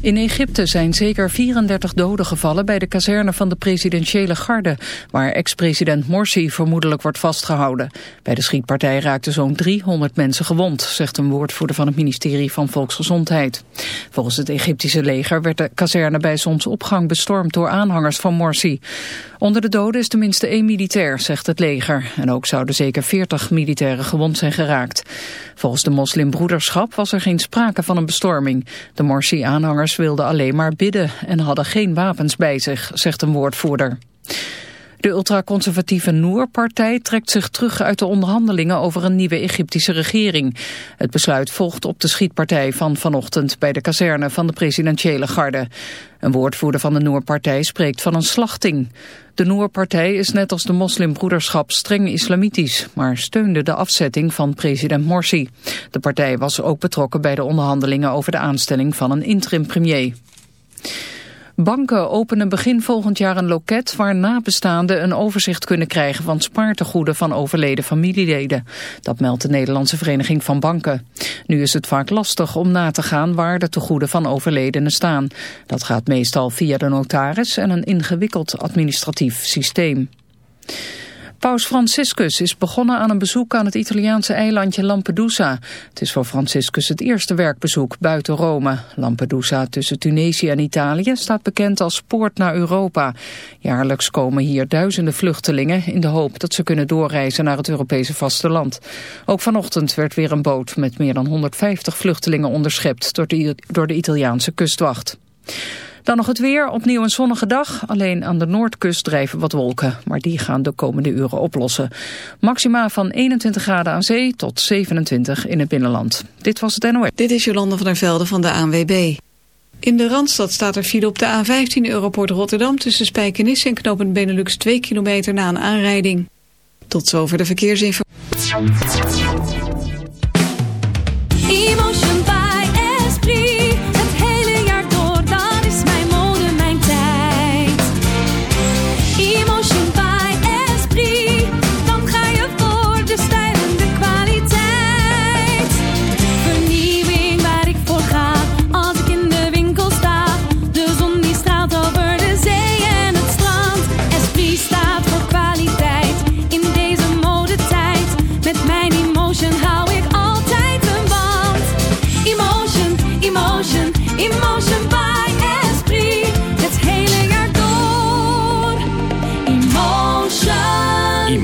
In Egypte zijn zeker 34 doden gevallen bij de kazerne van de presidentiële garde, waar ex-president Morsi vermoedelijk wordt vastgehouden. Bij de schietpartij raakten zo'n 300 mensen gewond, zegt een woordvoerder van het ministerie van Volksgezondheid. Volgens het Egyptische leger werd de kazerne bij zonsopgang bestormd door aanhangers van Morsi. Onder de doden is tenminste één militair, zegt het leger. En ook zouden zeker 40 militairen gewond zijn geraakt. Volgens de moslimbroederschap was er geen sprake van een bestorming. De Morsi-aanhangers wilden alleen maar bidden en hadden geen wapens bij zich, zegt een woordvoerder. De ultraconservatieve Noor-partij trekt zich terug uit de onderhandelingen over een nieuwe Egyptische regering. Het besluit volgt op de schietpartij van vanochtend bij de kazerne van de presidentiële garde. Een woordvoerder van de Noor-partij spreekt van een slachting. De Noor-partij is net als de moslimbroederschap streng islamitisch, maar steunde de afzetting van president Morsi. De partij was ook betrokken bij de onderhandelingen over de aanstelling van een interim premier. Banken openen begin volgend jaar een loket waar nabestaanden een overzicht kunnen krijgen van spaartegoeden van overleden familieleden. Dat meldt de Nederlandse Vereniging van Banken. Nu is het vaak lastig om na te gaan waar de tegoeden van overledenen staan. Dat gaat meestal via de notaris en een ingewikkeld administratief systeem. Paus Franciscus is begonnen aan een bezoek aan het Italiaanse eilandje Lampedusa. Het is voor Franciscus het eerste werkbezoek buiten Rome. Lampedusa tussen Tunesië en Italië staat bekend als poort naar Europa. Jaarlijks komen hier duizenden vluchtelingen in de hoop dat ze kunnen doorreizen naar het Europese vasteland. Ook vanochtend werd weer een boot met meer dan 150 vluchtelingen onderschept door de, door de Italiaanse kustwacht. Dan nog het weer, opnieuw een zonnige dag. Alleen aan de noordkust drijven wat wolken, maar die gaan de komende uren oplossen. Maxima van 21 graden aan zee tot 27 in het binnenland. Dit was het NOS. Dit is Jolanda van der Velde van de ANWB. In de Randstad staat er file op de A15 Europort Rotterdam... tussen Spijkenisse en Knopend Benelux 2 kilometer na een aanrijding. Tot zover de verkeersinformatie.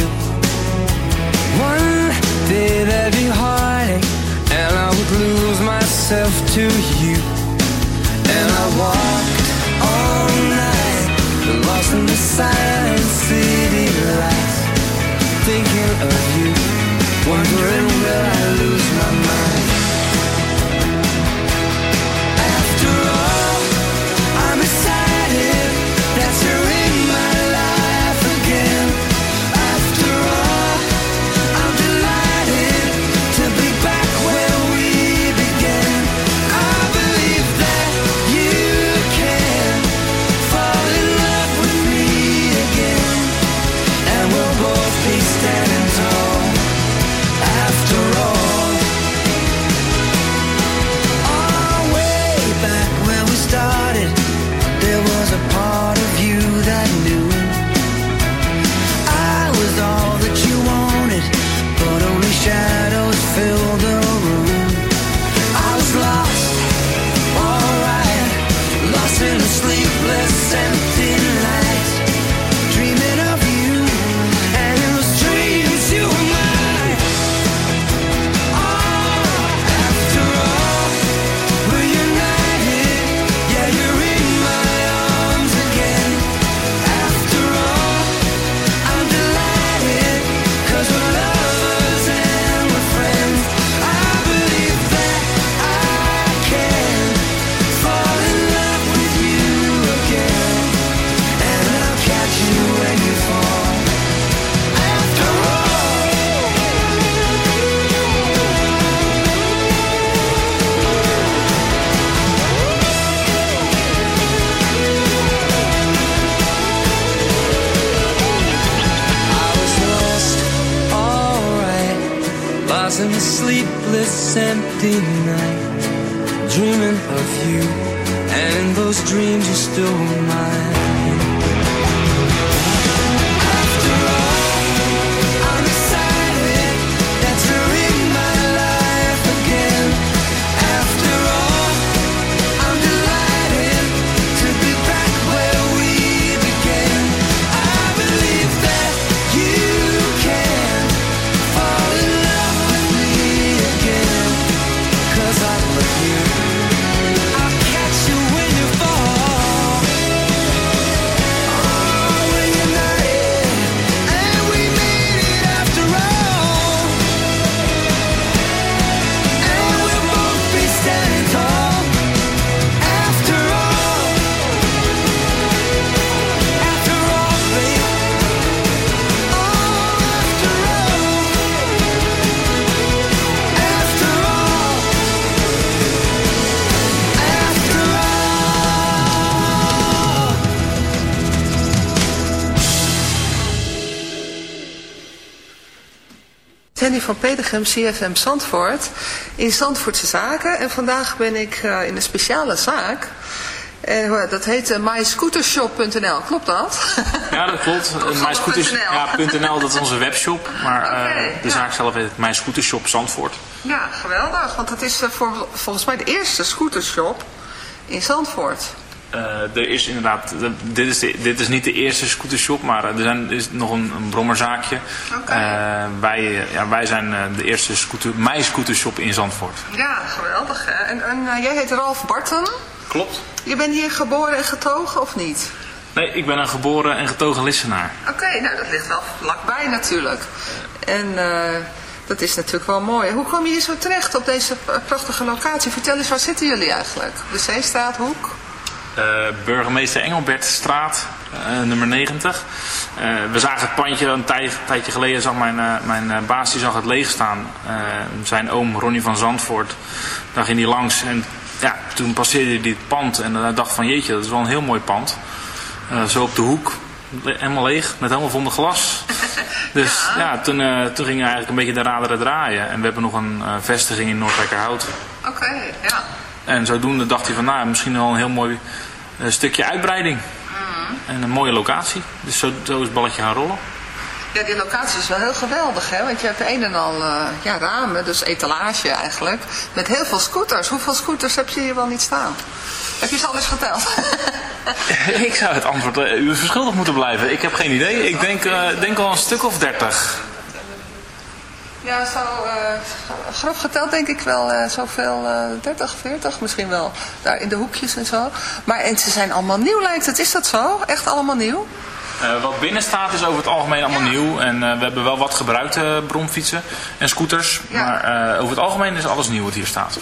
Knew one day there'd be heartache, and I would lose myself to you. And I walked all night, lost in the silent In the sleepless, empty night. Dreaming of you, and those dreams you're still mine. Van Pedegem, CFM Zandvoort, in Zandvoortse Zaken. En vandaag ben ik eh, in een speciale zaak. En, dat heet uh, myscootershop.nl, klopt dat? Ja, dat klopt. Of Mijn scooters, .nl. ja, .nl, dat is onze webshop. Maar eh, de ja. zaak zelf heet Mijn Scootershop Zandvoort. Ja, geweldig. Want het is eh, voor, volgens mij de eerste scootershop in Zandvoort. Eh, er is inderdaad, de- dit is, de- dit is niet de eerste scootershop, maar eh, er, zijn, is nog een, een brommerzaakje. Eh, wij, ja, wij zijn eh, de eerste scooter, mijn scootershop in Zandvoort. Ja, geweldig. Hè? En, en eh, jij heet Ralf Barton. Klopt. Je bent hier geboren en getogen of niet? Nee, ik ben een geboren en getogen Lissenaar. Oké, nou dat ligt wel vlakbij natuurlijk. En eh, dat is natuurlijk wel mooi. Hoe kwam je hier zo terecht op deze prachtige locatie? Vertel eens, waar zitten jullie eigenlijk? De Zeestraathoek? Eh, burgemeester Engelbertstraat, eh, nummer 90. Eh, we zagen het pandje een tijd, tijdje geleden, zag mijn, mijn baas die zag het leeg staan. Zijn oom Ronnie van Zandvoort, daar ging hij langs en ja, toen passeerde hij dit pand en hij dacht van jeetje, dat is wel een heel mooi pand. Zo op de hoek, le- helemaal leeg, met helemaal vonden glas. Dus ja, toen, eh, toen gingen we eigenlijk een beetje de raderen draaien. En we hebben nog een vestiging in Noordwijkerhout. Oké, ja. En zodoende dacht hij van, nou, misschien wel een heel mooi eh, stukje uitbreiding. En een mooie locatie. Dus zo, zo is het balletje gaan rollen. Ja, die locatie is wel heel geweldig, hè? Want je hebt een en al eh, ja, ramen, dus etalage eigenlijk, met heel veel scooters. Hoeveel scooters heb je hier wel niet staan? Heb je ze al eens geteld? ik zou het antwoord eh, u verschuldigd moeten blijven. Ik heb geen idee. Ik denk, denk al een stuk of dertig. Ja, zo eh, grof geteld denk ik wel eh, zoveel, eh 30, 40 misschien wel. Daar in de hoekjes en zo. Maar en ze zijn allemaal nieuw lijkt het. Is dat zo? Echt allemaal nieuw? Eh, wat binnen staat is over het algemeen allemaal nieuw. En eh, we hebben wel wat gebruikte bromfietsen en scooters. Maar eh, over het algemeen is alles nieuw wat hier staat.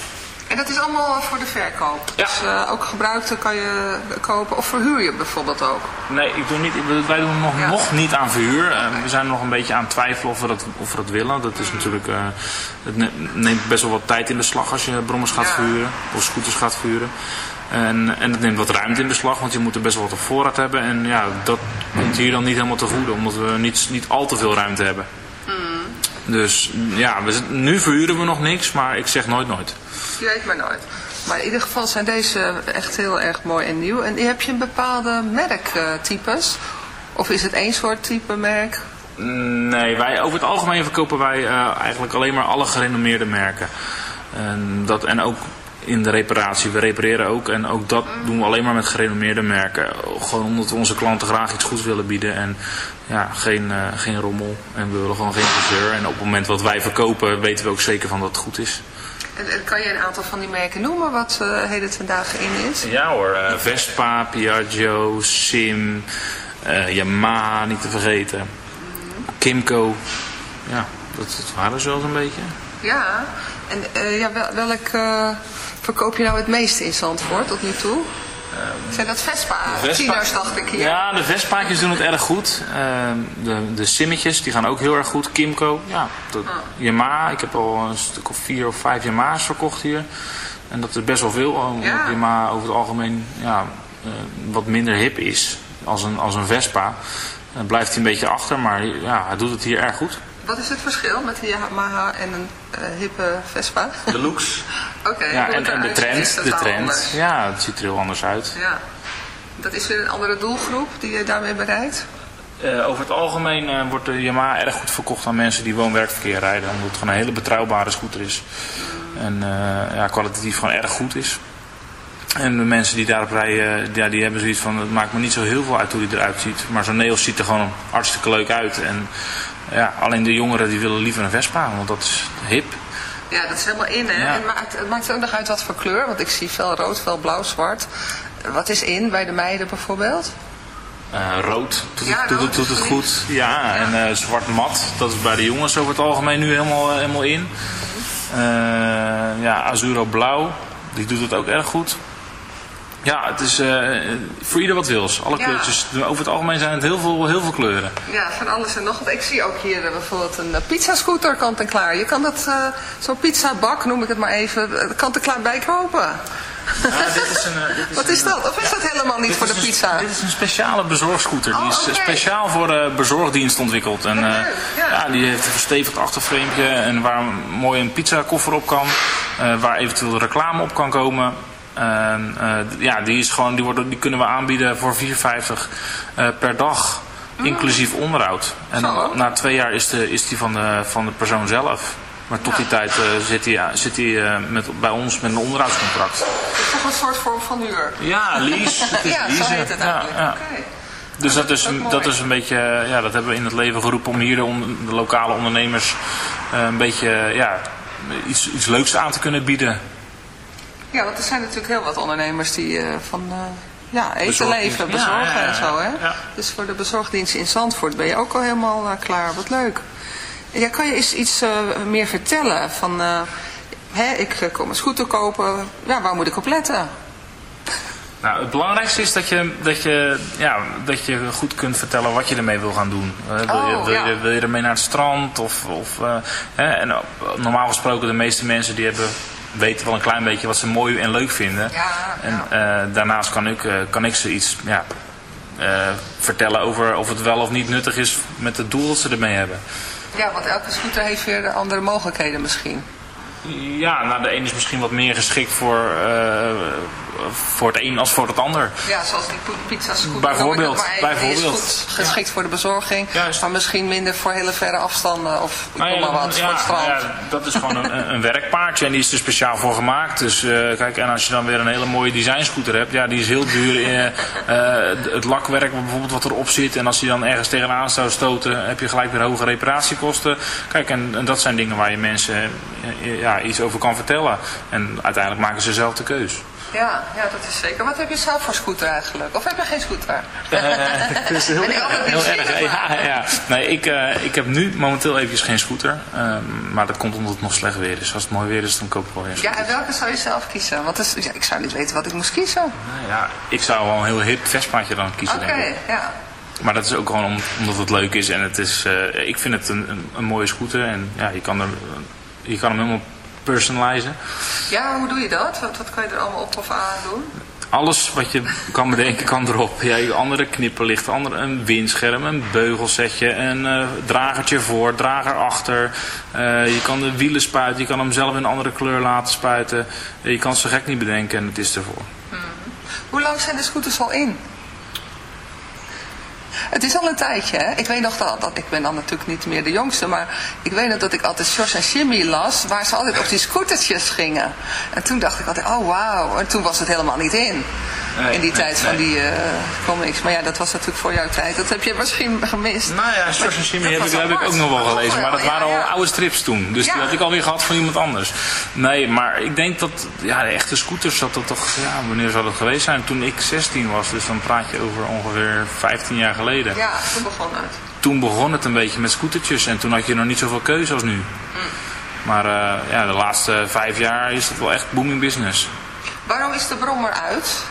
En dat is allemaal voor de verkoop. Dus eh, ook gebruikte kan je kopen. Of verhuur je bijvoorbeeld ook. Nee, ik doe niet, wij doen nog, nog niet aan verhuur. Eh, we zijn nog een beetje aan het twijfelen of we dat, of we dat willen. Dat is natuurlijk, eh, het ne- neemt best wel wat tijd in beslag als je brommers gaat verhuren. Of scooters gaat verhuren. En, en het neemt wat ruimte in beslag, want je moet er best wel wat op voorraad hebben. En ja, dat komt hier dan niet helemaal te goede, omdat we niet, niet al te veel ruimte hebben. Dus ja, we, nu verhuren we nog niks, maar ik zeg nooit nooit. Je weet maar nooit. Maar in ieder geval zijn deze echt heel erg mooi en nieuw. En heb je een bepaalde merktypes? Of is het één soort type merk? Nee, wij, over het algemeen verkopen wij eh, eigenlijk alleen maar alle gerenommeerde merken. En, dat, en ook in de reparatie. We repareren ook en ook dat doen we alleen maar met gerenommeerde merken. Gewoon omdat we onze klanten graag iets goeds willen bieden en ja, geen, eh, geen rommel. En we willen gewoon geen gezeur. En op het moment wat wij verkopen weten we ook zeker van dat het goed is. En, kan je een aantal van die merken noemen wat eh heden ten dagen in is? Ja hoor, eh, Vespa, Piaggio, Sim, eh, Yamaha niet te vergeten. Kimco. Ja, dat, dat waren ze wel zo'n beetje. Ja. En eh, ja, wel, welk eh, verkoop je nou het meeste in Zandvoort tot nu toe? Zijn dat Vespa? Vespa- Tieners dacht ik hier. Ja, de Vespaatjes doen het erg goed. Eh, de, de Simmetjes, die gaan ook heel erg goed. Kimco, ja. Dat, Yamaha, ik heb al een stuk of vier of vijf Yamaha's verkocht hier. En dat is best wel veel, omdat Ja. Yamaha over het algemeen ja, eh, wat minder hip is als een, als een Vespa. Dan blijft hij een beetje achter, maar ja, hij doet het hier erg goed. Wat is het verschil met een Yamaha en een eh, hippe Vespa? De looks. Oké. ja, en, de ziet trend. De trend. anders. Ja, het ziet er heel anders uit. Ja. Dat is weer een andere doelgroep die je daarmee bereikt? Eh, over het algemeen eh, wordt de Yamaha erg goed verkocht aan mensen die woon-werkverkeer rijden. Omdat het gewoon een hele betrouwbare scooter is. En eh, ja, kwalitatief gewoon erg goed is. En de mensen die daarop rijden, ja, die hebben zoiets van, het maakt me niet zo heel veel uit hoe die eruit ziet. Maar zo'n Neos ziet er gewoon hartstikke leuk uit. En ja, alleen de jongeren die willen liever een Vespa, want dat is hip. Ja, dat is helemaal in, hè? Ja. En maakt, het maakt ook nog uit wat voor kleur, want ik zie veel rood, veel blauw, zwart. Wat is in bij de meiden bijvoorbeeld? Eh, rood doet, Ja, het, doet, rood het, doet is het goed. Ja, en eh, zwart mat, dat is bij de jongens over het algemeen nu helemaal, eh, helemaal in. Eh, ja, Azuro blauw, die doet het ook erg goed. Ja, het is eh, voor ieder wat wils. Alle Ja. kleurtjes. Over het algemeen zijn het heel veel, heel veel kleuren. Ja, van alles en nog wat. Ik zie ook hier eh, bijvoorbeeld een eh, pizzascooter kant en klaar. Je kan dat, zo'n pizzabak, noem ik het maar even, kant en klaar bij kopen. dit is een, dit is Wat is dat? Of is dat helemaal niet voor de een- pizza? dit is een speciale bezorgscooter. die Oh, is speciaal voor de bezorgdienst ontwikkeld. En, ja. die heeft een verstevigd achterframe en waar mooi een pizzakoffer op kan. waar eventueel reclame op kan komen. En, eh, ja, die, is gewoon, die, worden, die kunnen we aanbieden voor 4,50 eh, per dag. Inclusief onderhoud. En na twee jaar is, de, is die van de, van de persoon zelf. Maar tot die tijd eh, zit hij, zit hij met, bij ons met een onderhoudscontract. Het is toch een soort vorm van huur? Ja, lease. Het is ja, zo leasen. heet het eigenlijk. ja. Dus dat is, dat is mooi. dat is een beetje, ja, dat hebben we in het leven geroepen om hier de, on- de lokale ondernemers een beetje, ja, iets, iets leuks aan te kunnen bieden. Ja, want er zijn natuurlijk heel wat ondernemers die eh, van eh, ja, eten leven, bezorgen en zo. Hè? Dus voor de bezorgdienst in Zandvoort ben je ook al helemaal eh, klaar. Wat leuk. Ja, kan je eens iets meer vertellen van... hè, ik kom een scooter kopen. Ja, waar moet ik op letten? Nou, het belangrijkste is dat je, dat, je, ja, dat je goed kunt vertellen wat je ermee wil gaan doen. Wil, je, Oh, wil, ja. je, wil je ermee naar het strand? Of, of, hè, en, normaal gesproken de meeste mensen die hebben, weten wel een klein beetje wat ze mooi en leuk vinden. en eh, daarnaast kan ik, eh, kan ik ze iets ja, eh, vertellen over of het wel of niet nuttig is met het doel dat ze ermee hebben. Ja, want elke scooter heeft weer de andere mogelijkheden misschien. Ja, nou, de een is misschien wat meer geschikt voor, voor het een als voor het ander. Ja, zoals die pizza scooter. Bijvoorbeeld, Maar is bijvoorbeeld. goed geschikt voor de bezorging. Maar misschien minder voor hele verre afstanden of ik Nou maar wat, ja, voor het strand. ja, dat is gewoon een, een werkpaardje en die is er speciaal voor gemaakt. Dus eh, kijk, en als je dan weer een hele mooie designscooter hebt, ja, die is heel duur. eh, eh, het lakwerk bijvoorbeeld wat erop zit en als die dan ergens tegenaan zou stoten, heb je gelijk weer hoge reparatiekosten. Kijk, en, en dat zijn dingen waar je mensen ja, iets over kan vertellen. En uiteindelijk maken ze zelf de keus. Ja, ja, dat is zeker. Wat heb je zelf voor scooter eigenlijk? Of heb je geen scooter? Het is heel, erg. Ja, ja. Nee, ik, eh, ik heb nu momenteel eventjes geen scooter. ehm, maar dat komt omdat het nog slecht weer is. Als het mooi weer is, dan koop ik wel weer een Ja, en welke zou je zelf kiezen? Want is, ja, ik zou niet weten wat ik moest kiezen. Nou ja, ik zou wel een heel hip Vespaatje dan kiezen. Oké, denk ik. ja. Maar dat is ook gewoon om- omdat het leuk is en het is, eh, ik vind het een, een, een mooie scooter en ja, je kan, er, je kan hem helemaal personalizen. Ja, hoe doe je dat? Wat, wat kan je er allemaal op of aan doen? Alles wat je kan bedenken kan erop. Ja, andere knipperlichten, andere, een windscherm, een beugelsetje, een eh, dragertje voor, drager achter. Eh, je kan de wielen spuiten, je kan hem zelf in een andere kleur laten spuiten. Eh, je kan het zo gek niet bedenken en het is ervoor. Hoe lang zijn de scooters al in? Het is al een tijdje, hè? Ik weet nog dat, dat, ik ben dan natuurlijk niet meer de jongste, maar ik weet nog dat ik altijd George en Jimmy las, waar ze altijd op die scootertjes gingen. En toen dacht ik altijd, oh wauw, en toen was het helemaal niet in. Nee, in die nee, tijd van die eh, comics. Maar ja, dat was natuurlijk voor jouw tijd. Dat heb je misschien gemist. Nou ja, George en Jimmy heb, ik, heb ik ook nog wel gelezen, maar dat waren al oude strips toen. Dus die had ik alweer gehad van iemand anders. Nee, maar ik denk dat ja, de echte scooters, dat dat toch, ja, wanneer zou dat geweest zijn? Toen ik 16 was, dus dan praat je over ongeveer 15 jaar geleden. Ja, toen begon het. Toen begon het een beetje met scootertjes en toen had je nog niet zoveel keuze als nu. Maar eh, ja, de laatste vijf jaar is het wel echt booming business. Waarom is de brommer uit?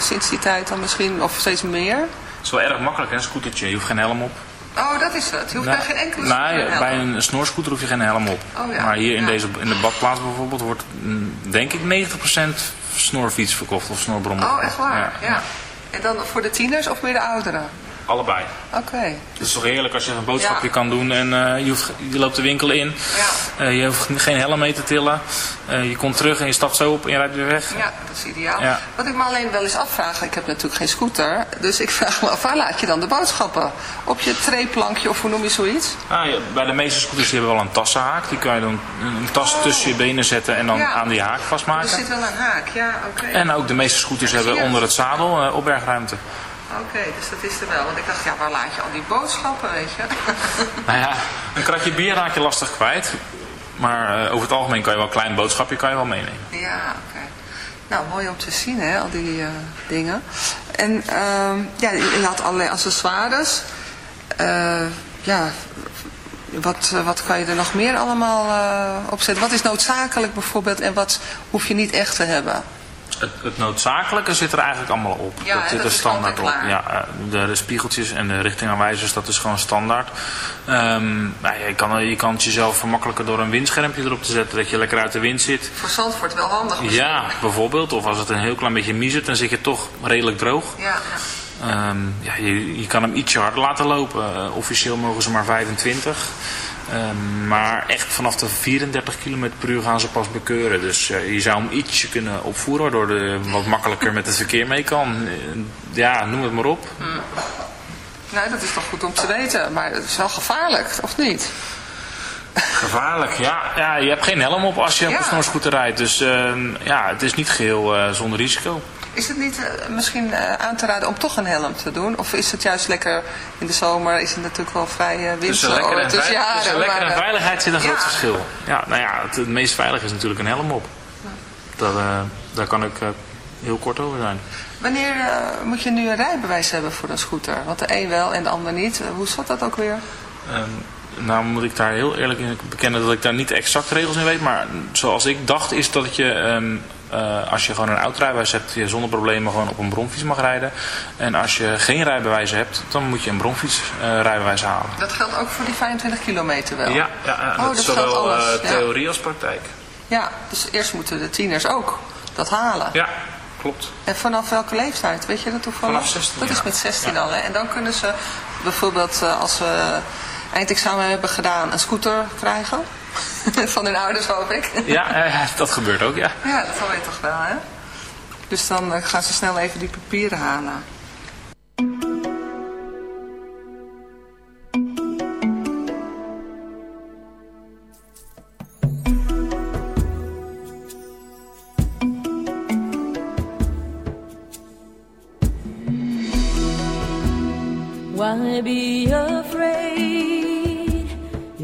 Sinds die tijd dan misschien, of steeds meer? Het is wel erg makkelijk, hè, een scootertje. Je hoeft geen helm op. Oh, dat is het. Je hoeft Nou, bij geen enkele nou, een bij helm. een snorscooter hoef je geen helm op. Oh ja, Maar hier in, ja. deze, in de badplaats bijvoorbeeld wordt mm, denk ik 90% snorfiets verkocht of snorbrommer. Oh, echt waar? Ja. Ja. En dan voor de tieners of meer de ouderen? Allebei. Oké. Het is toch heerlijk als je een boodschapje Ja. kan doen en eh, je, hoeft, je loopt de winkel in. Eh, je hoeft geen helm mee te tillen. Eh, je komt terug en je stapt zo op en je rijdt weer weg. Ja, dat is ideaal. Ja. Wat ik me alleen wel eens afvraag, ik heb natuurlijk geen scooter, dus ik vraag me af, waar laat je dan de boodschappen? Op je treeplankje of hoe noem je zoiets? Ah, ja, bij de meeste scooters die hebben wel een tassenhaak. Die kan je dan een tas tussen je benen zetten en dan Oh. Ja. aan die haak Er vastmaken. zit wel een haak, ja, oké. En ook de meeste scooters Ja, hebben onder het zadel opbergruimte. Oké, dus dat is er wel. Want ik dacht, ja, waar laat je al die boodschappen, weet je? Nou ja, een kratje bier raak je lastig kwijt. Maar eh, over het algemeen kan je wel een klein boodschapje kan je wel meenemen. Ja, oké. Nou, mooi om te zien, hè, al die eh, dingen. En ehm, ja, je had allerlei accessoires. Eh, ja, wat, wat kan je er nog meer allemaal op zetten? Wat is noodzakelijk bijvoorbeeld en wat hoef je niet echt te hebben? Het, het noodzakelijke zit er eigenlijk allemaal op. Ja, dat zit er standaard op. Ja, eh, de, de spiegeltjes en de richtingaanwijzers, dat is gewoon standaard. Ehm, nou, ja, je, kan, je kan het jezelf vermakkelijker door een windschermpje erop te zetten, dat je lekker uit de wind zit. Voor Zandvoort wel handig. misschien. Ja, bijvoorbeeld. Of als het een heel klein beetje miezert, dan zit je toch redelijk droog. Ja, ja. Ehm, ja, je, je kan hem ietsje harder laten lopen. Eh, officieel mogen ze maar 25. Ehm, maar echt vanaf de 34 km per uur gaan ze pas bekeuren. Dus eh, je zou hem ietsje kunnen opvoeren, waardoor de wat makkelijker met het verkeer mee kan. Eh, ja, noem het maar op. Nou, dat is toch goed om te weten. Maar het is wel gevaarlijk, of niet? Gevaarlijk, ja. ja. Je hebt geen helm op als je op Ja. een rijdt. Dus ehm, ja, het is niet geheel eh, zonder risico. Is het niet eh, misschien eh, aan te raden om toch een helm te doen? Of is het juist lekker in de zomer? Is het natuurlijk wel vrij uh, Tussen windstil. lekker en, vei- jaren, tussen lekker maar, en veiligheid zit een ja. groot verschil. Ja, nou ja, het, het meest veilig is natuurlijk een helm op. Dat, eh, daar kan ik heel kort over zijn. Wanneer moet je nu een rijbewijs hebben voor een scooter? Want de een wel en de ander niet. Hoe zat dat ook weer? Ehm, nou moet ik daar heel eerlijk in bekennen dat ik daar niet exact regels in weet. Maar zoals ik dacht is dat je, ehm, eh, als je gewoon een oud rijbewijs hebt, je zonder problemen gewoon op een bromfiets mag rijden. En als je geen rijbewijs hebt, dan moet je een bromfiets eh, rijbewijs halen. Dat geldt ook voor die 25 kilometer wel? Ja, ja Oh, dat dat is geldt zowel eh, ja. theorie als praktijk. Ja, dus eerst moeten de tieners ook dat halen. Ja, klopt. En vanaf welke leeftijd? Weet je dat toevallig? Vanaf 16 Dat is met 16 al, hè? En dan kunnen ze bijvoorbeeld als we eindexamen hebben gedaan een scooter krijgen. Van hun ouders hoop ik. Ja, eh, dat gebeurt ook, ja. Ja, dat hoor je toch wel, hè? Dus dan eh, gaan ze snel even die papieren halen. Why be afraid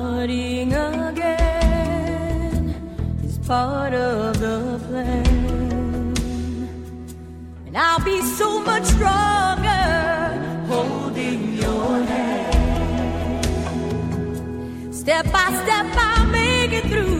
Starting again is part of the plan. And I'll be so much stronger holding your hand. Step by step, I'll make it through.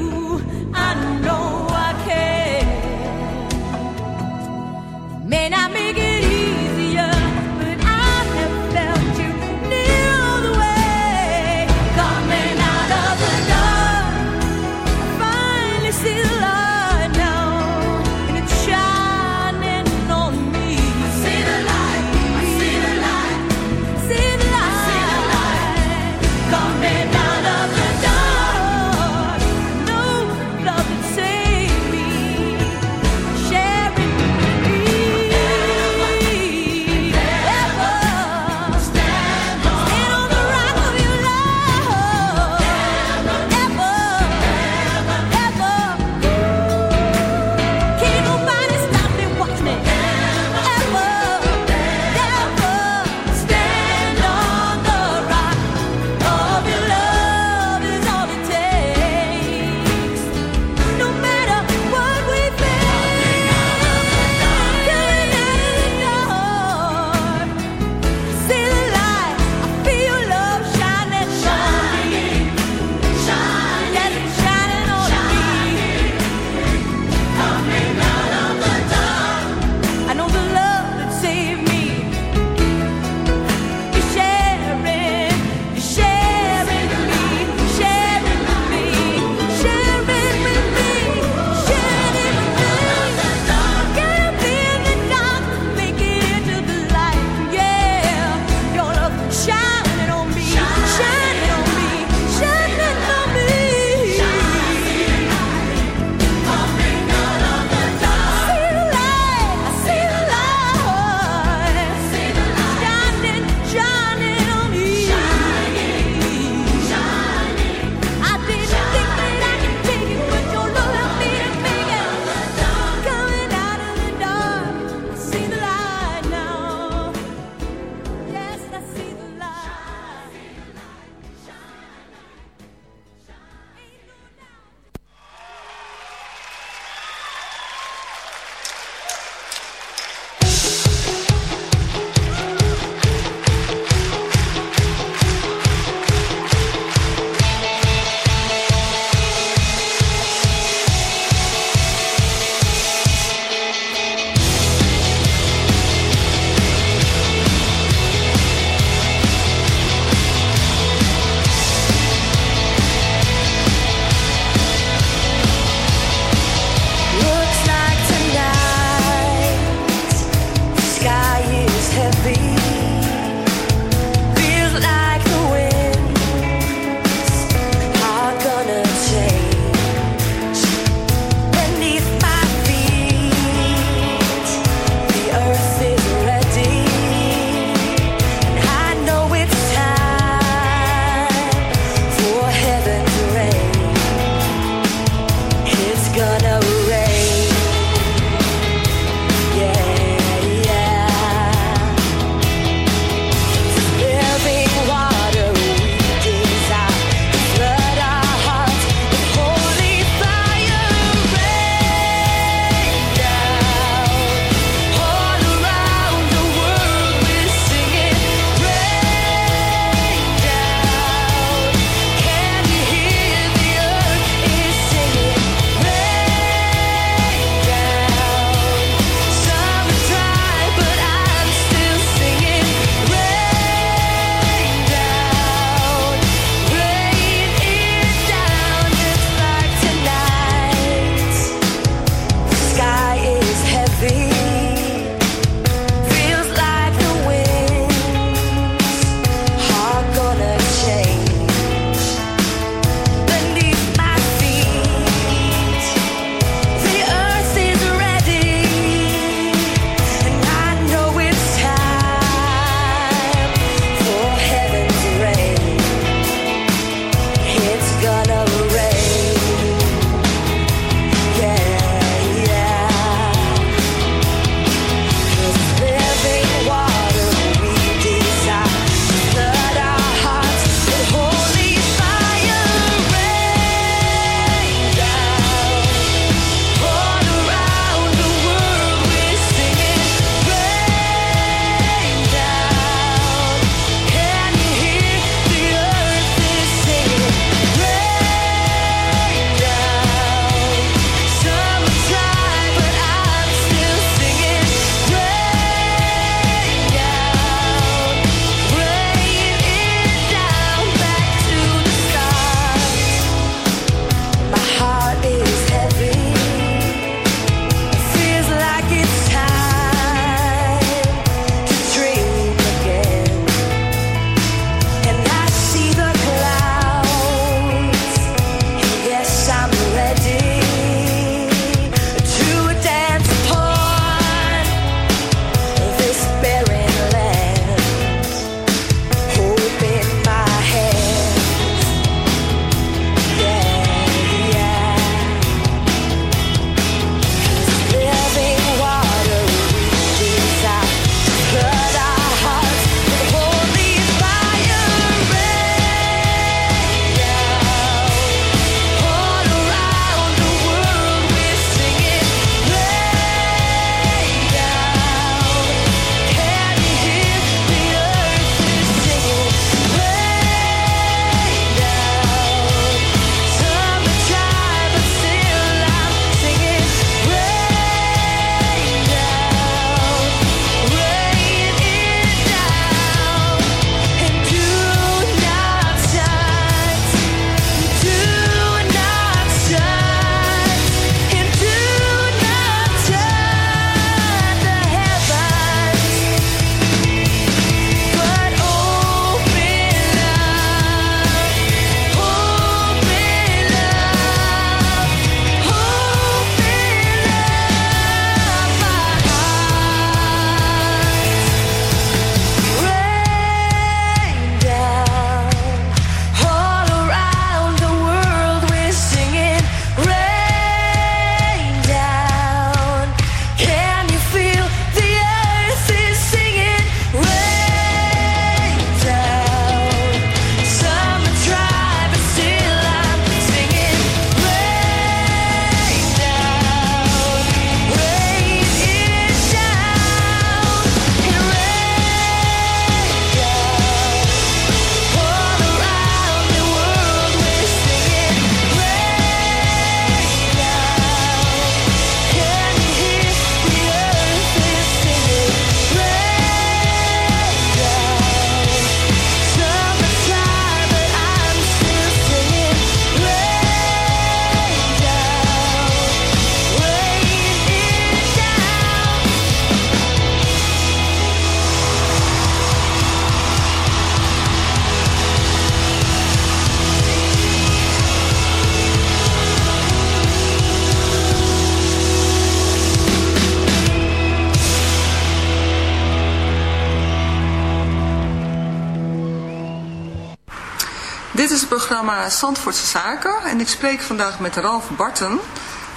Dit is het programma Zandvoortse Zaken en ik spreek vandaag met Ralf Barten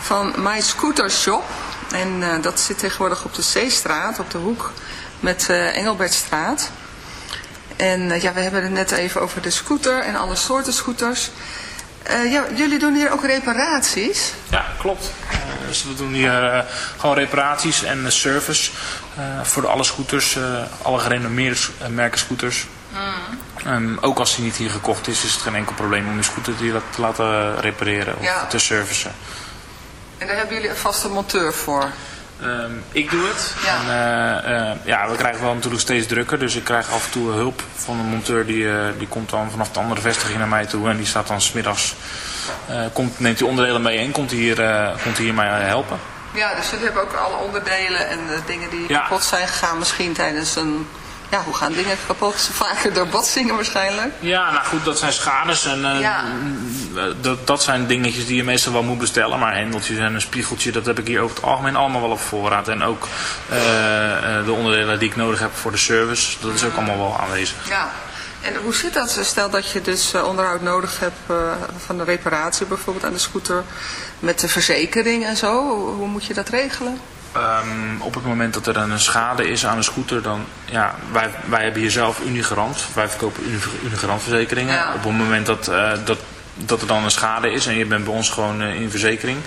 van My Scooter Shop. En eh, dat zit tegenwoordig op de Zeestraat, op de hoek met eh, Engelbertstraat. En eh, ja, we hebben het net even over de scooter en alle soorten scooters. Ja, jullie doen hier ook reparaties? Ja, klopt. Dus we doen hier gewoon reparaties en service voor alle scooters, alle gerenommeerde merken scooters. Ehm, ook als die niet hier gekocht is, is het geen enkel probleem om je scooter te laten repareren of Ja. te servicen. En daar hebben jullie een vaste monteur voor? Ehm, ik doe het. Ja. En, eh, eh, ja, we krijgen wel natuurlijk steeds drukker. Dus ik krijg af en toe hulp van een monteur. Die, eh, die komt dan vanaf de andere vestiging naar mij toe. En die staat dan smiddags. komt, neemt die onderdelen mee en komt hier, komt hier mij helpen. Ja, dus jullie hebben ook alle onderdelen en dingen die Ja. kapot zijn gegaan misschien tijdens een... Ja, hoe gaan dingen kapot? Vaker door botsingen waarschijnlijk. Ja, nou goed, dat zijn schades. En eh, Ja. dat, dat zijn dingetjes die je meestal wel moet bestellen. Maar hendeltjes en een spiegeltje, dat heb ik hier over het algemeen allemaal wel op voorraad. En ook eh, eh, de onderdelen die ik nodig heb voor de service, dat is ook allemaal wel aanwezig. Ja. En hoe zit dat? Stel dat je dus onderhoud nodig hebt van de reparatie bijvoorbeeld aan de scooter met de verzekering en zo. Hoe moet je dat regelen? Ehm, op het moment dat er een schade is aan een scooter, dan, ja, wij, wij hebben hier zelf Unigarant. Wij verkopen Uni- Unigarantverzekeringen. Ja. Op het moment dat, eh, dat, dat er dan een schade is en je bent bij ons gewoon eh, in verzekering,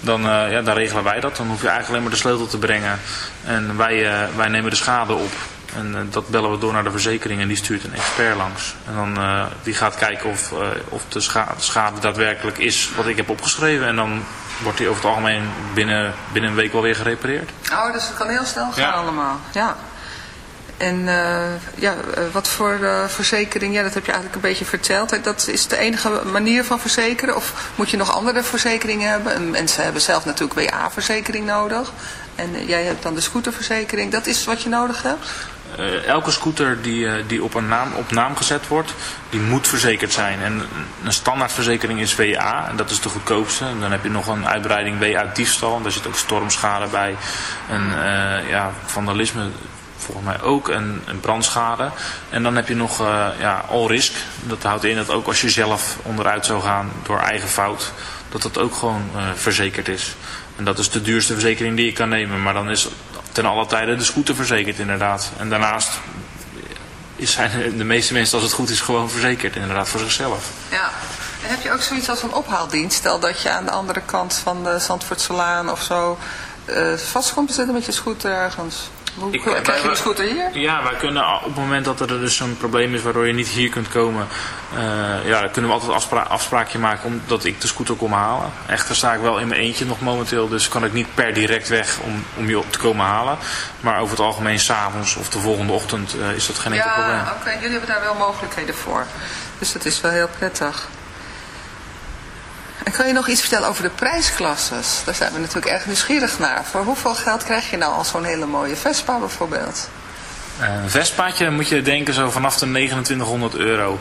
dan, eh, ja, dan regelen wij dat. Dan hoef je eigenlijk alleen maar de sleutel te brengen en wij, wij nemen de schade op. En dat bellen we door naar de verzekering en die stuurt een expert langs. En dan die gaat kijken of, of de scha- schade daadwerkelijk is wat ik heb opgeschreven. En dan wordt die over het algemeen binnen, binnen een week wel weer gerepareerd. Oh, dus het kan heel snel gaan Ja. allemaal. Ja. En eh, ja, eh, wat voor eh, verzekering, ja, dat heb je eigenlijk een beetje verteld. Dat is de enige manier van verzekeren? Of moet je nog andere verzekeringen hebben? En mensen hebben zelf natuurlijk WA-verzekering nodig. En jij hebt dan de scooterverzekering. Dat is wat je nodig hebt? Eh, elke scooter die, eh, die op, een naam, op naam gezet wordt, die moet verzekerd zijn. En een standaardverzekering is WA, en dat is de goedkoopste. En dan heb je nog een uitbreiding WA diefstal, en daar zit ook stormschade bij. En eh, ja, vandalisme volgens mij ook, en, en brandschade. En dan heb je nog ja, all risk. Dat houdt in dat ook als je zelf onderuit zou gaan door eigen fout, dat dat ook gewoon verzekerd is. En dat is de duurste verzekering die je kan nemen. Maar dan is ten alle tijde de scooter verzekerd inderdaad. En daarnaast zijn de meeste mensen als het goed is gewoon verzekerd inderdaad voor zichzelf. Ja. En heb je ook zoiets als een ophaaldienst? Stel dat je aan de andere kant van de Zandvoortselaan of zo eh, vast komt te zitten met je scooter ergens. Hoe Ik- krijg je een scooter hier? Ja, wij kunnen op het moment dat er dus een probleem is waardoor je niet hier kunt komen, eh, ja, dan kunnen we altijd een afspra afspraakje maken omdat ik de scooter kom halen. Echter sta ik wel in mijn eentje nog momenteel, dus kan ik niet per direct weg om, om je op te komen halen. Maar over het algemeen s'avonds of de volgende ochtend eh, is dat geen enkel probleem. Ja, oké. Jullie hebben daar wel mogelijkheden voor. Dus dat is wel heel prettig. En kan je nog iets vertellen over de prijsklasses? Daar zijn we natuurlijk erg nieuwsgierig naar. Voor hoeveel geld krijg je nou al zo'n hele mooie Vespa bijvoorbeeld? Eh, Een Vespaatje moet je denken zo vanaf de 2900 euro.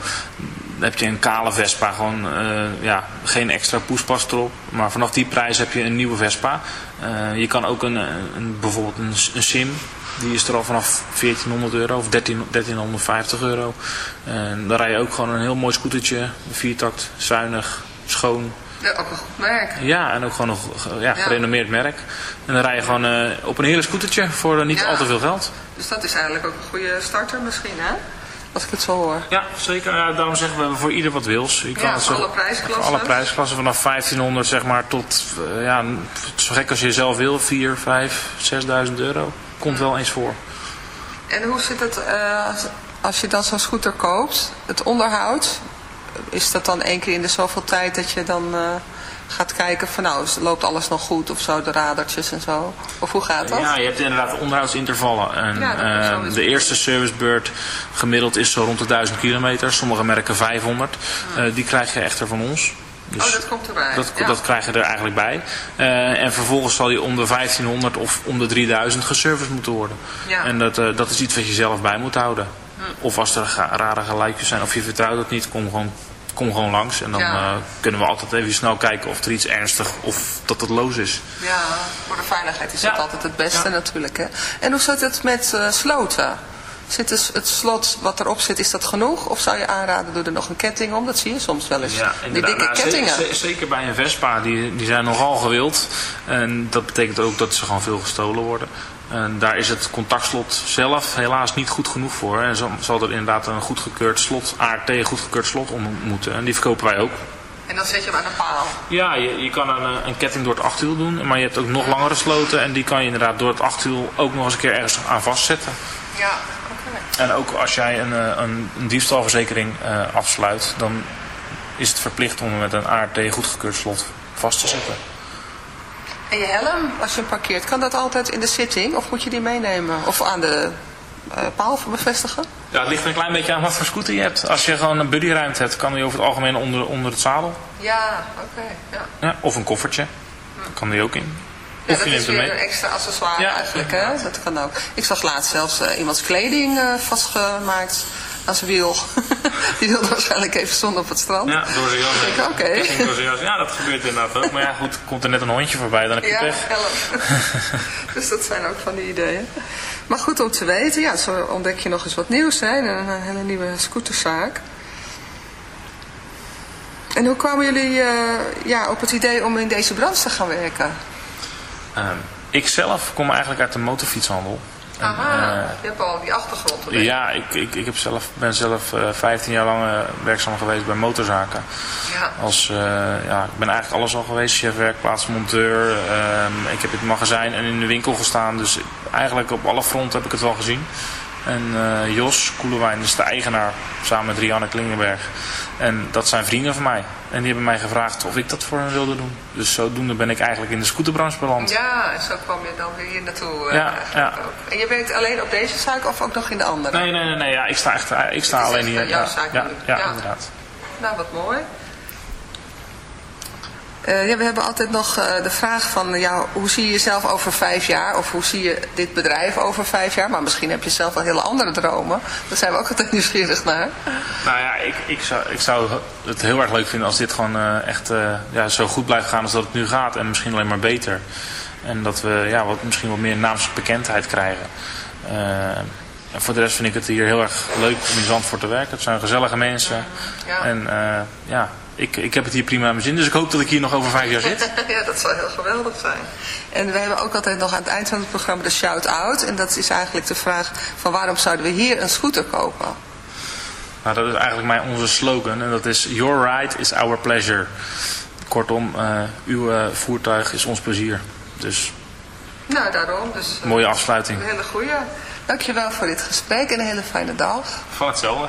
Dan heb je een kale Vespa, gewoon eh, ja, geen extra poespas erop. Maar vanaf die prijs heb je een nieuwe Vespa. Eh, je kan ook een, een, bijvoorbeeld een, Sim. Die is er al vanaf 1400 euro of 13, 1350 euro. En dan rij je ook gewoon een heel mooi scootertje. Viertakt, zuinig, schoon. Ja, ook een goed merk. Ja, en ook gewoon een ja, gerenommeerd merk. En dan rij je gewoon eh, op een heerlijk scootertje voor eh, niet Ja. al te veel geld. Dus dat is eigenlijk ook een goede starter misschien, hè? Als ik het zo hoor. Ja, zeker. Ja, daarom zeggen we voor ieder wat wils. Je Ja, het voor zo- alle prijsklassen. voor alle prijsklassen vanaf 1500 zeg maar tot, eh, ja, zo gek als je zelf wil, 4, 5, 6000 euro. Komt wel eens voor. En hoe zit het als- als je dan zo'n scooter koopt? Het onderhoud, is dat dan één keer in de zoveel tijd dat je dan eh, gaat kijken van nou, loopt alles nog goed of zo, de radertjes en zo? Of hoe gaat dat? Ja, je hebt inderdaad onderhoudsintervallen. En, Ja, eh, sowieso. de eerste servicebeurt gemiddeld is zo rond de 1000 kilometer. Sommige merken 500. Eh, die krijg je echter van ons. Dus oh, dat komt erbij. Dat, ja. dat krijg je er eigenlijk bij. Eh, en vervolgens zal die om de 1500 of om de 3000 geserviced moeten worden. Ja. En dat, dat is iets wat je zelf bij moet houden. Of als er rare geluidjes zijn of je vertrouwt het niet, kom gewoon, kom gewoon langs. En dan Ja. eh, kunnen we altijd even snel kijken of er iets ernstig of dat het loos is. Ja, voor de veiligheid is dat altijd het beste natuurlijk. Hè? En hoe zit het met eh, sloten? Zit dus het slot wat erop zit, is dat genoeg? Of zou je aanraden, doe er nog een ketting om? Dat zie je soms wel eens. Ja, die inderdaad. dikke Nou, kettingen. ze- ze- Zeker bij een Vespa, die, die zijn nogal gewild. En dat betekent ook dat ze gewoon veel gestolen worden. En daar is het contactslot zelf helaas niet goed genoeg voor. En zo zal er inderdaad een goedgekeurd slot, ART goedgekeurd slot om moeten. En die verkopen wij ook. En dan zet je hem aan een paal. Ja, je, je kan een, eh, een ketting door het achtwiel doen, maar je hebt ook nog langere sloten. En die kan je inderdaad door het achtwiel ook nog eens een keer ergens aan vastzetten. Ja, oké. En ook als jij een, eh, een, een diefstalverzekering eh, afsluit, dan is het verplicht om hem met een ART goedgekeurd slot vast te zetten. En je helm, als je hem parkeert, kan dat altijd in de zitting? Of moet je die meenemen? Of aan de eh, paal bevestigen? Ja, het ligt een klein beetje aan wat voor scooter je hebt. Als je gewoon een buddyruimte hebt, kan die over het algemeen onder, onder het zadel. Ja, oké. ja. Ja, of een koffertje. Kan die ook in. Ja, Of dat je is neemt hem weer mee. een extra accessoire Ja, eigenlijk, hè? Dat kan ook. Ik zag laatst zelfs eh, iemands kleding eh, vastgemaakt zijn wiel. Die wilde waarschijnlijk even zonder op het strand. Ja, door zijn jas. Ik oké. Zijn jas. Ja, dat gebeurt inderdaad ook. Maar ja, goed, komt er net een hondje voorbij, dan heb je Ja, pech. help. dus dat zijn ook van die ideeën. Maar goed om te weten, ja, zo ontdek je nog eens wat nieuws, hè? Een, een hele nieuwe scooterzaak. En hoe kwamen jullie eh, ja, op het idee om in deze branche te gaan werken? Ehm, ik zelf kom eigenlijk uit de motorfietshandel. Aha, eh, je hebt al die achtergrond. Ja, ik, ik, ik heb zelf, ben zelf eh 15 jaar lang eh, werkzaam geweest bij motorzaken. Ja. Als, eh, ja, ik ben eigenlijk alles al geweest. Chef werkplaats, monteur. ehm, ik heb in het magazijn en in de winkel gestaan. Dus eigenlijk op alle fronten heb ik het wel gezien. En eh, Jos Koelewijn is de eigenaar samen met Rianne Klingenberg. En dat zijn vrienden van mij. En die hebben mij gevraagd of ik dat voor hen wilde doen. Dus zodoende ben ik eigenlijk in de scooterbranche beland. Ja, en zo kwam je dan weer hier naartoe. eh, Ja, ja. ook. En je werkt alleen op deze zaak of ook nog in de andere? Nee, nee, nee, nee ja, ik sta, echt, ik sta alleen hier. eh, Ja, ja, Ja. inderdaad. Nou, wat mooi. Eh, ja, we hebben altijd nog eh, de vraag van, ja, hoe zie je jezelf over vijf jaar? Of hoe zie je dit bedrijf over vijf jaar? Maar misschien heb je zelf wel hele andere dromen. Daar zijn we ook altijd nieuwsgierig naar. Nou ja, ik, ik, zou, ik zou het heel erg leuk vinden als dit gewoon eh, echt ja, zo goed blijft gaan als dat het nu gaat. En misschien alleen maar beter. En dat we ja, wat, misschien wat meer naamsbekendheid krijgen. En voor de rest vind ik het hier heel erg leuk om in Zandvoort te werken. Het zijn gezellige mensen. Ja. En ja, ik, ik heb het hier prima naar mijn zin. Dus ik hoop dat ik hier nog over vijf jaar zit. ja, dat zou heel geweldig zijn. En we hebben ook altijd nog aan het eind van het programma de shout-out. En dat is eigenlijk de vraag van waarom zouden we hier een scooter kopen? Nou, dat is eigenlijk mijn, onze slogan. En dat is Your ride is our pleasure. Kortom, eh, uw eh, voertuig is ons plezier. Dus Nou, daarom. Dus, eh, mooie afsluiting. Een hele goeie. Dankjewel voor dit gesprek en een hele fijne dag. Van hetzelfde.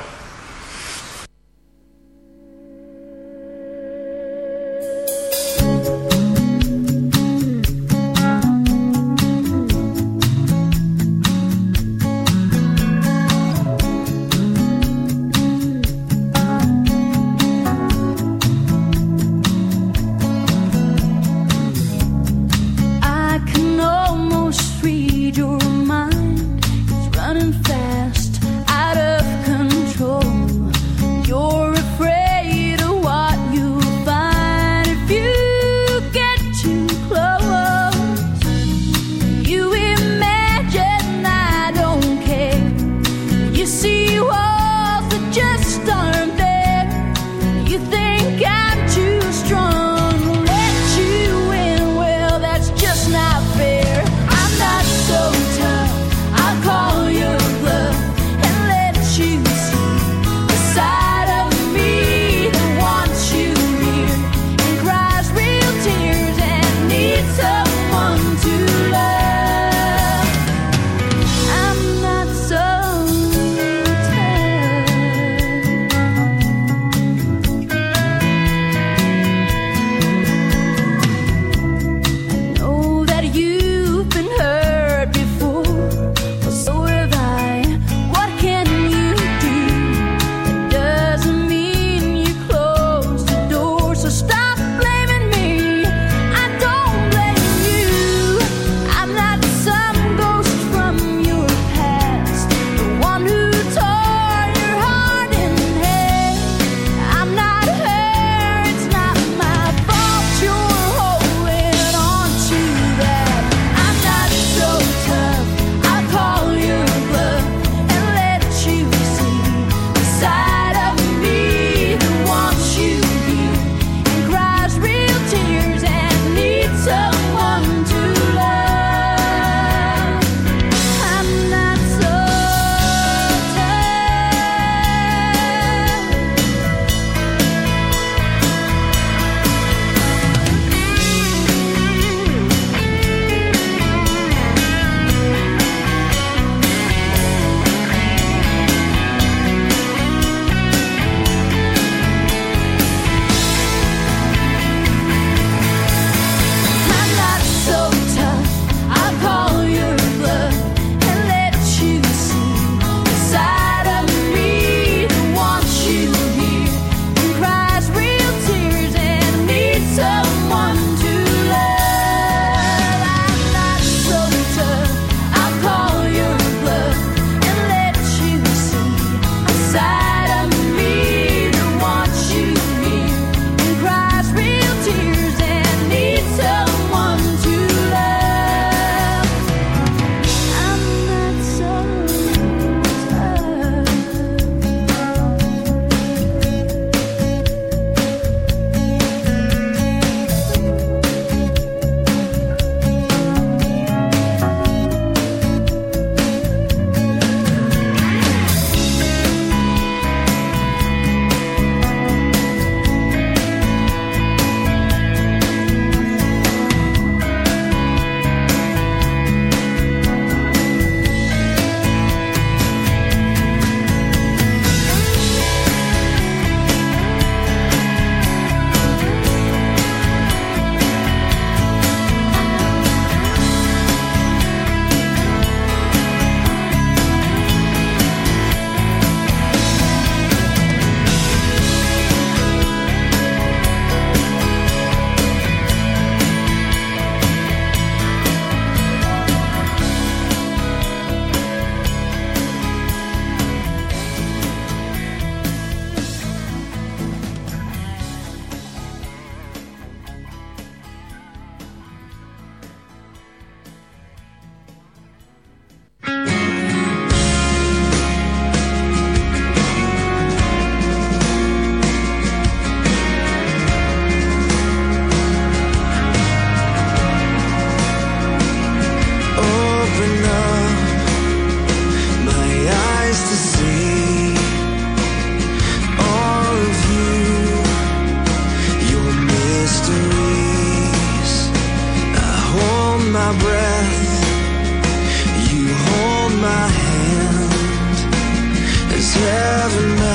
There's